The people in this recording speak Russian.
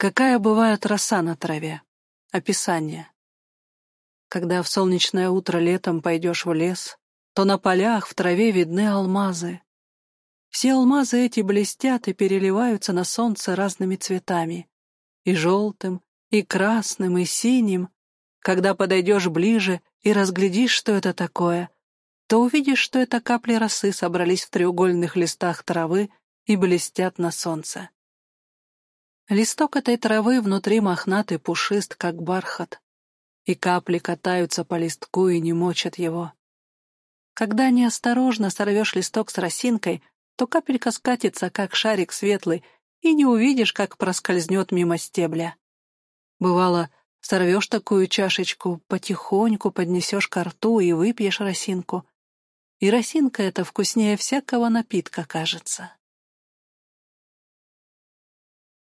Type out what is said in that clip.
Какая бывает роса на траве? Описание. Когда в солнечное утро летом пойдешь в лес, то на полях в траве видны алмазы. Все алмазы эти блестят и переливаются на солнце разными цветами. И желтым, и красным, и синим. Когда подойдешь ближе и разглядишь, что это такое, то увидишь, что это капли росы собрались в треугольных листах травы и блестят на солнце. Листок этой травы внутри мохнатый пушист, как бархат, и капли катаются по листку и не мочат его. Когда неосторожно сорвешь листок с росинкой, то капелька скатится, как шарик светлый, и не увидишь, как проскользнет мимо стебля. Бывало, сорвешь такую чашечку, потихоньку поднесешь ко рту и выпьешь росинку. И росинка эта вкуснее всякого напитка, кажется.